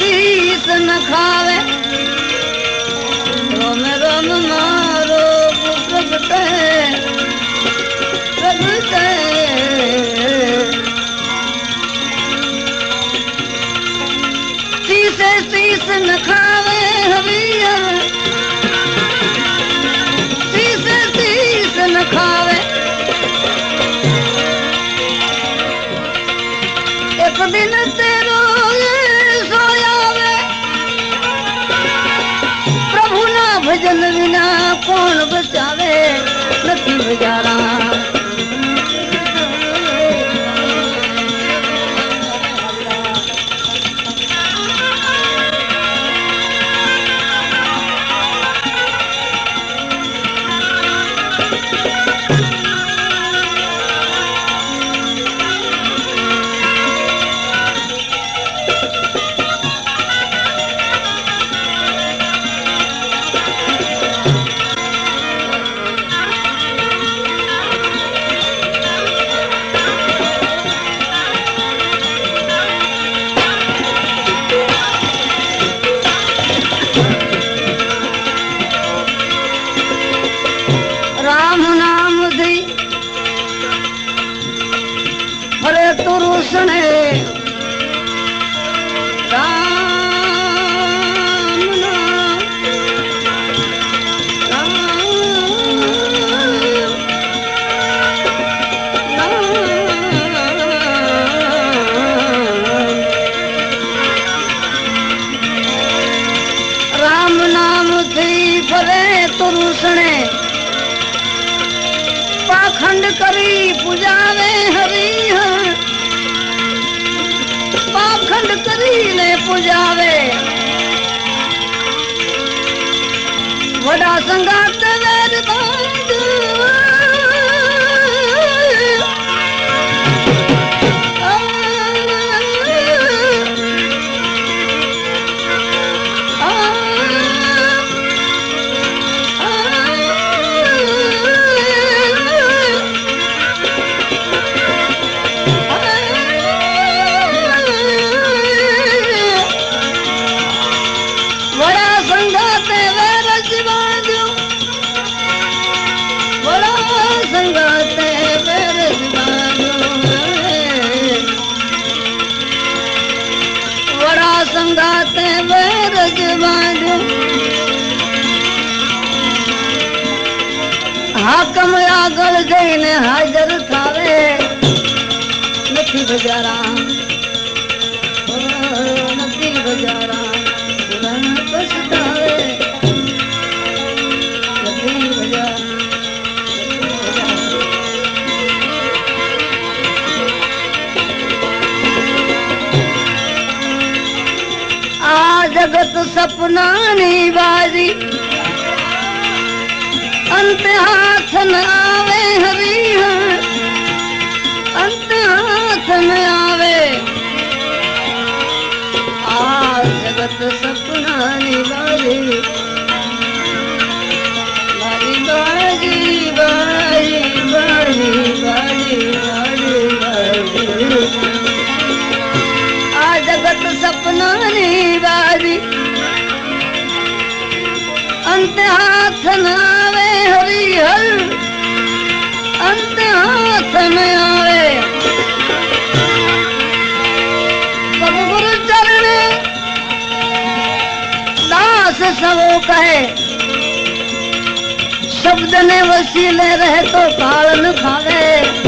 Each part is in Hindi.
चीस न खावे पुजारे हरिहर पाखंड करी ने पुजावे। वडा संगात ભગવાન હાકમ આગળ જઈને હાજર થાવે નથી બજારા सपना निवारी अंत हाथ नावे हरी वो कहे शब्द ने वसीले रहे तो काल खा खावे।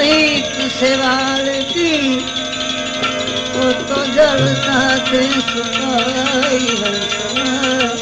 प्रीत से वाल की वो तो जल थे सुनाई हंसना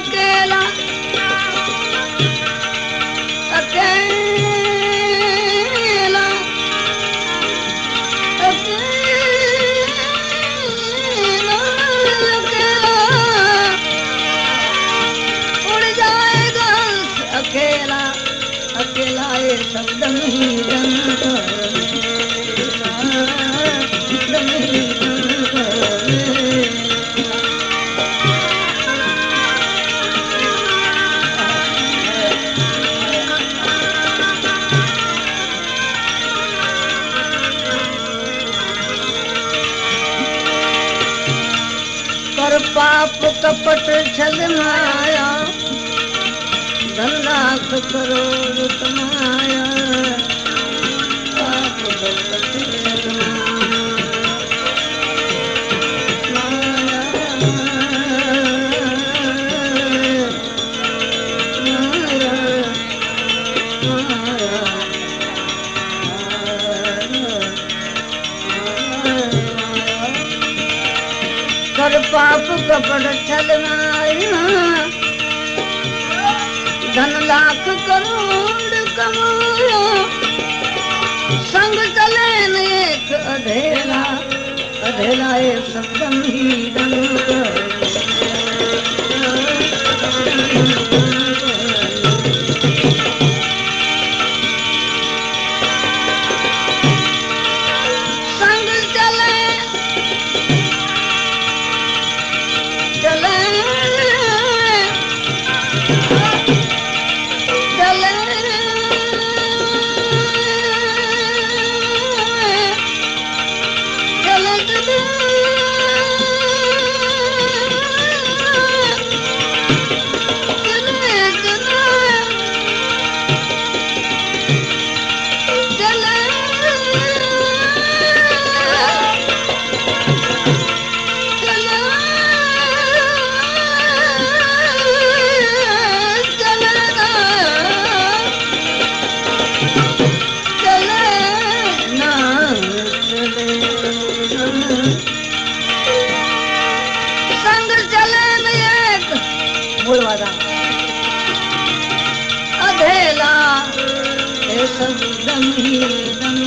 सकला कपट छल माया धन करो। pela essa dam dam dam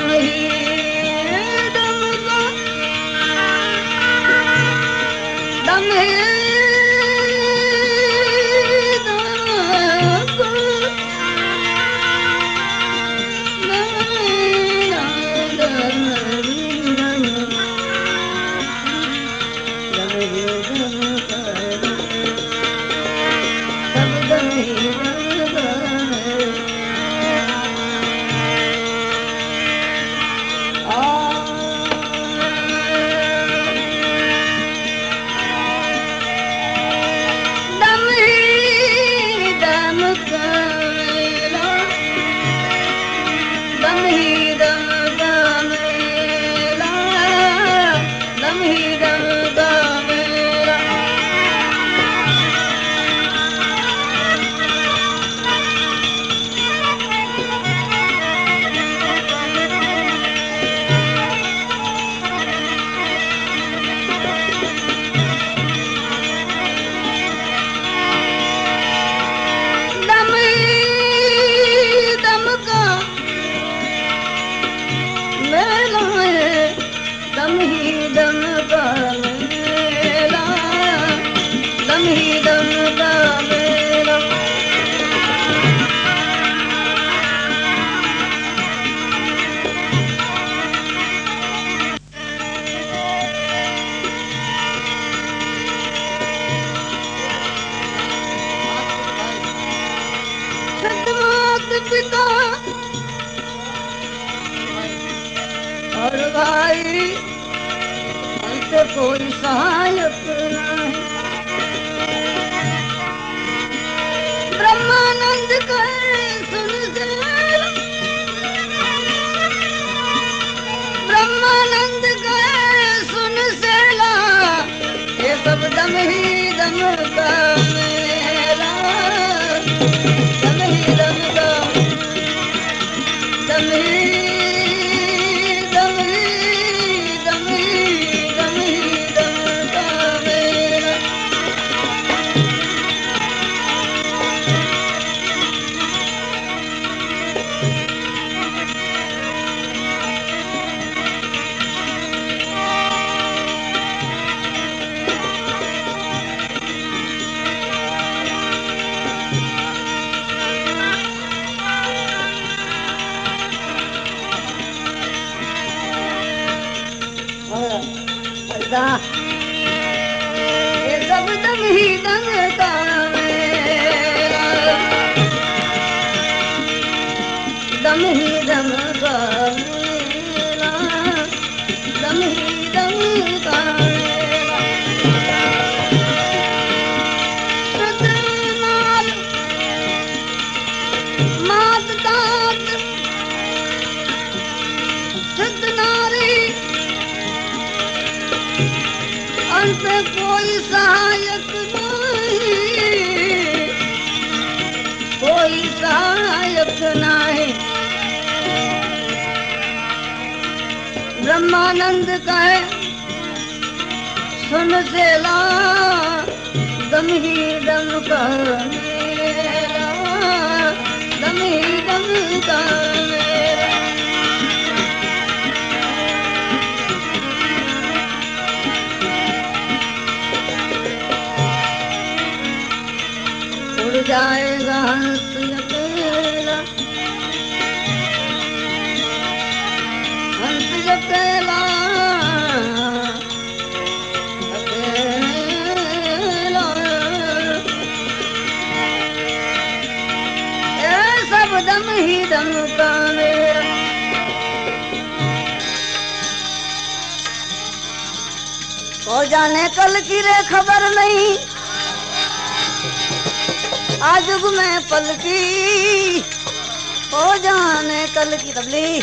दम भाई हमसे कोई सहायक ब्रह्मानंद कर सुन ब्रह्मानंद कर सुन सेला ये सब दम ही नहीं ब्रह्मानंद कहे सुन सेला दम ही दम का दम ही दम का हो जाने कल की रे खबर नहीं। आज में पल की। हो जाने कल की तबली।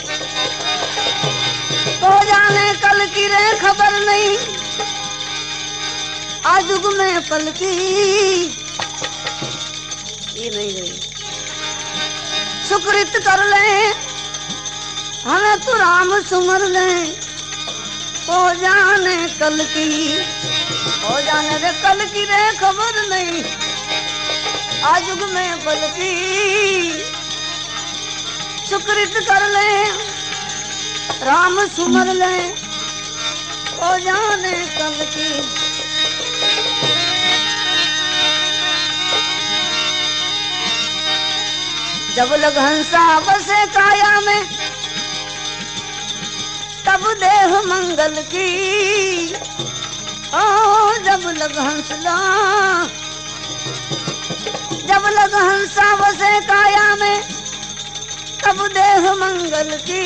हो जाने कल की रे खबर नहीं। आज में पल की। ये नहीं रही। सुकृत कर ले, हमें तो राम सुमर ले। हो जाने कल की। हो जाने रे कल की रे खबर नहीं। आज में पल की। सुकृत कर ले, राम सुमर ले। ओ जाने कल की। जब लग हंसा बसे काया में तब देह मंगल की। ओ जब लग हंसला जब लग हंसा बसे काया में, तब देह मंगल की।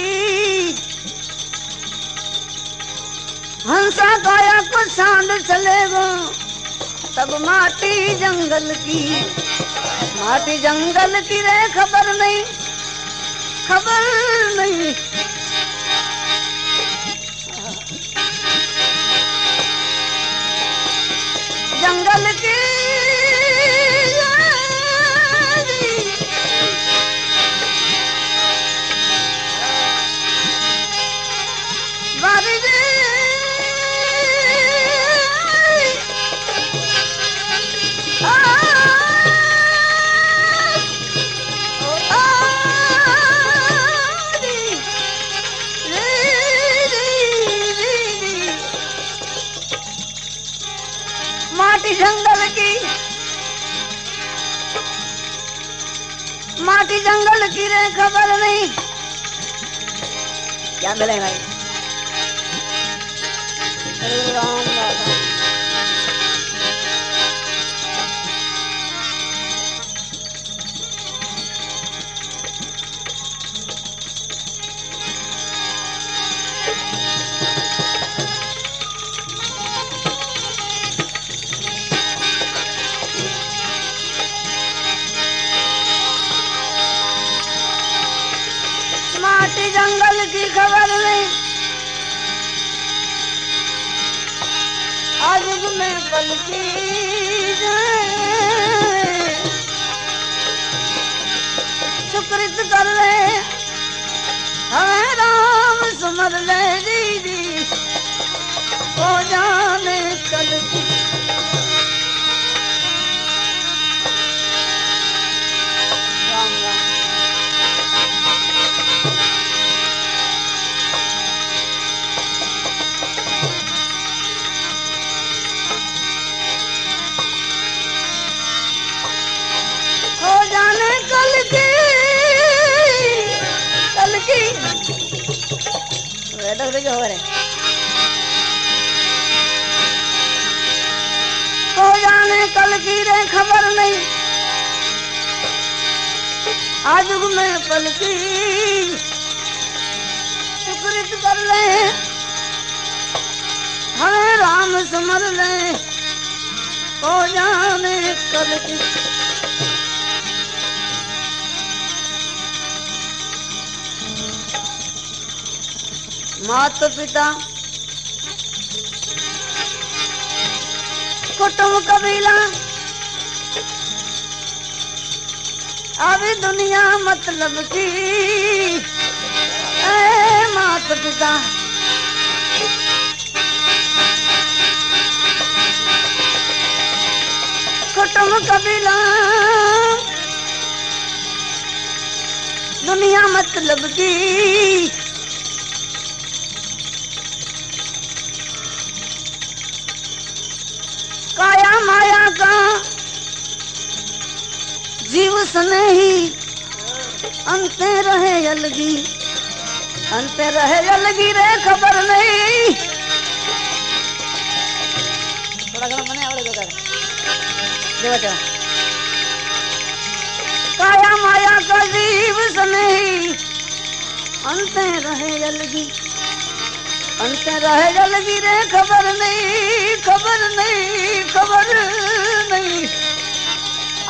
हंसा काया को सांड चलेगा तब माटी जंगल की। माटी जंगल की रे, खबर नहीं खबर नहीं। खबर नहीं। क्या मिले भाई आज में पलकी सुकृत कर ले राम सुमर ले दीदी। हो जाने कल की वेदक देखो हो रहे हो जाने कल की रे खबर नहीं आज में पल की सुकृत कर ले हमें राम समर ले हो जाने कल की माता पिता कुटुंब कबीला। अभी दुनिया मतलब की? माता पिता कुटुंब कबीला। दुनिया मतलब की? काया माया का। जीव सने ही अंते रहे अलगी। अंते रहे अलगी रे, खबर नहीं। थोड़ा जीव सने ही अंते रहे अलगी। अंत रह जलगी रे खबर नहीं खबर नहीं खबर नहीं।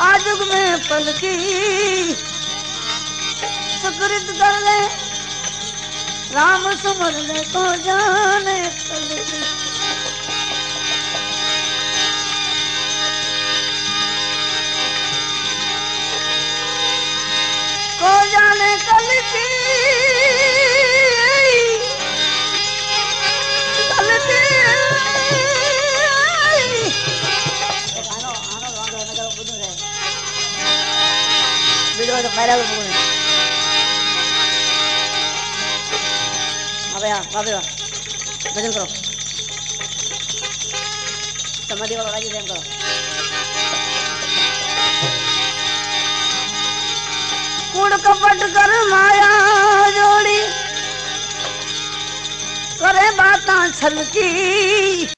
आज में पलकी, सुकृत कर ले। राम सुमर ले को जाने पलकी। को जाने कल की वीडियो तो मेरा भी बुदु गया बाबे वाह भजन करो समाधि वाला जी प्रेम करो कूड़ कपट कर करे बातां छल की